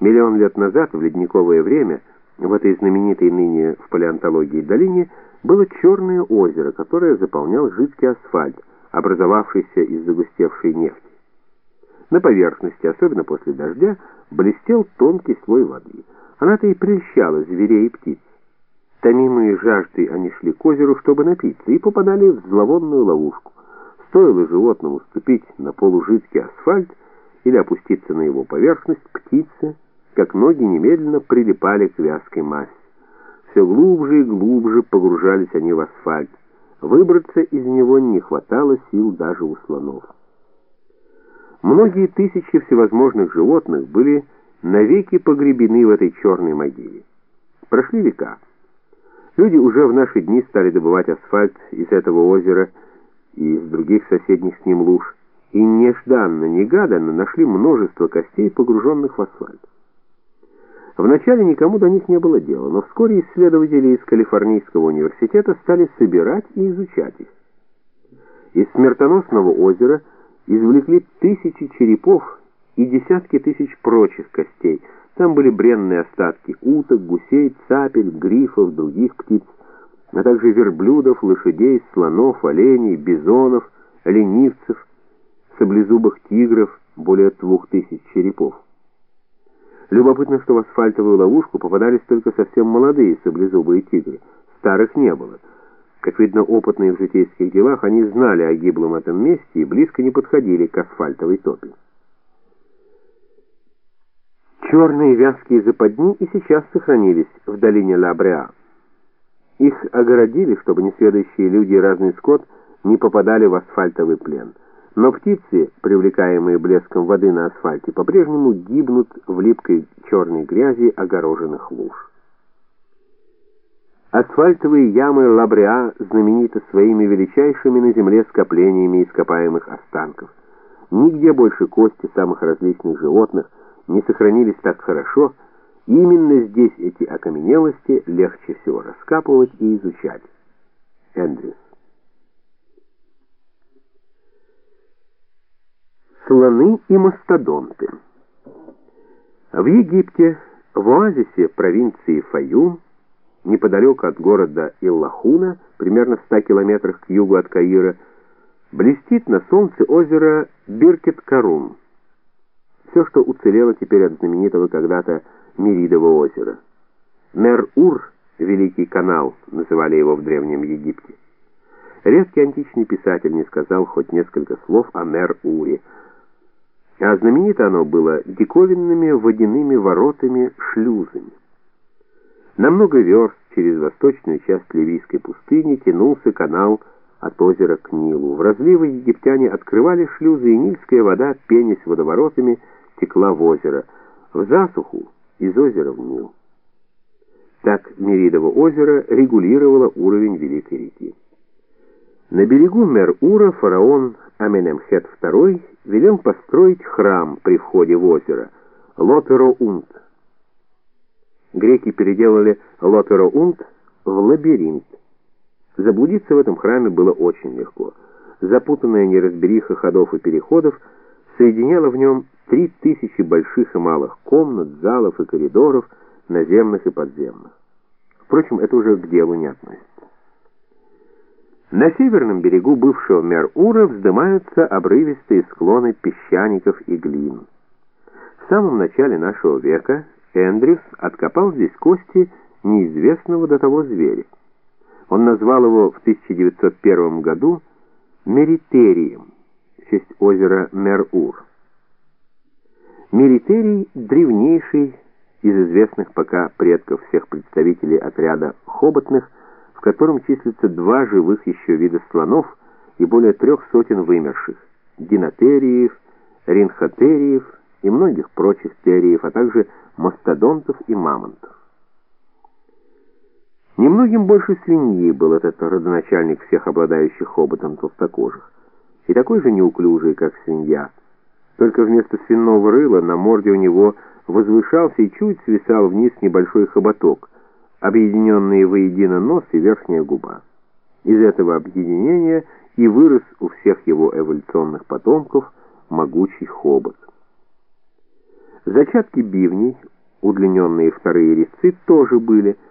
Миллион лет назад, в ледниковое время, в этой знаменитой ныне в палеонтологии долине, было черное озеро, которое заполнял жидкий асфальт, образовавшийся из загустевшей нефти. На поверхности, особенно после дождя, блестел тонкий слой воды. Она-то и прельщала зверей и птиц. Томимые жаждой они шли к озеру, чтобы напиться, и попадали в зловонную ловушку. Стоило животному ступить на полужидкий асфальт или опуститься на его поверхность, птицы, как ноги немедленно прилипали к вязкой массе. Все глубже и глубже погружались они в асфальт. Выбраться из него не хватало сил даже у слонов. Многие тысячи всевозможных животных были навеки погребены в этой черной могиле. Прошли века. Люди уже в наши дни стали добывать асфальт из этого озера и из других соседних с ним луж, и нежданно-негаданно нашли множество костей, погруженных в асфальт. Вначале никому до них не было дела, но вскоре исследователи из Калифорнийского университета стали собирать и изучать их. Из смертоносного озера извлекли тысячи черепов и десятки тысяч прочих костей. Там были бренные остатки уток, гусей, цапель, грифов, других птиц, а также верблюдов, лошадей, слонов, оленей, бизонов, ленивцев, саблезубых тигров, более двух тысяч черепов. Любопытно, что в асфальтовую ловушку попадались только совсем молодые саблезубые тигры. Старых не было. Как видно, опытные в житейских делах, они знали о гиблом этом месте и близко не подходили к асфальтовой топе. Черные вязкие западни и сейчас сохранились в долине Ла-Бреа. Их огородили, чтобы несведущие люди и разный скот не попадали в асфальтовый плен. Но птицы, привлекаемые блеском воды на асфальте, по-прежнему гибнут в липкой черной грязи огороженных луж. Асфальтовые ямы Лабреа знамениты своими величайшими на земле скоплениями ископаемых останков. Нигде больше кости самых различных животных не сохранились так хорошо, и именно здесь эти окаменелости легче всего раскапывать и изучать. Эндрюс слоны и мастодонты. В Египте, в оазисе провинции Фаюм, неподалеку от города Иллахуна, примерно в 100 километрах к югу от Каира, блестит на солнце озеро Биркет-Карум. Все, что уцелело теперь от знаменитого когда-то Миридового озера. Мер-Ур, Великий канал, называли его в Древнем Египте. Редкий античный писатель не сказал хоть несколько слов о Мер-Уре, а знаменито оно было диковинными водяными воротами-шлюзами. На много верст через восточную часть Ливийской пустыни тянулся канал от озера к Нилу. В разливы египтяне открывали шлюзы, и нильская вода, пенясь водоворотами, текла в озеро. В засуху из озера в Нил. Так Меридово озеро регулировало уровень Великой реки. На берегу Мер-Ура фараон Аменемхет II велел построить храм при входе в озеро Лотеро-Унт. Греки переделали Лотеро-Унт в лабиринт. Заблудиться в этом храме было очень легко. Запутанная неразбериха ходов и переходов соединяла в нем три тысячи больших и малых комнат, залов и коридоров, наземных и подземных. Впрочем, это уже к делу не относится. На северном берегу бывшего Мер-Ура вздымаются обрывистые склоны песчаников и глин. В самом начале нашего века Эндрюс откопал здесь кости неизвестного до того зверя. Он назвал его в 1901 году Меритерием, в честь озера Мер-Ур. Меритерий – древнейший из известных пока предков всех представителей отряда хоботных – в котором числятся два живых еще вида слонов и более трех сотен вымерших – динотериев, ринхотериев и многих прочих териев, а также мастодонтов и мамонтов. Немногим больше свиньи был этот родоначальник всех обладающих хоботом толстокожих, и такой же неуклюжий, как свинья. Только вместо свиного рыла на морде у него возвышался и чуть свисал вниз небольшой хоботок – объединенные воедино нос и верхняя губа. Из этого объединения и вырос у всех его эволюционных потомков могучий хобот. Зачатки бивней, удлиненные вторые резцы, тоже были –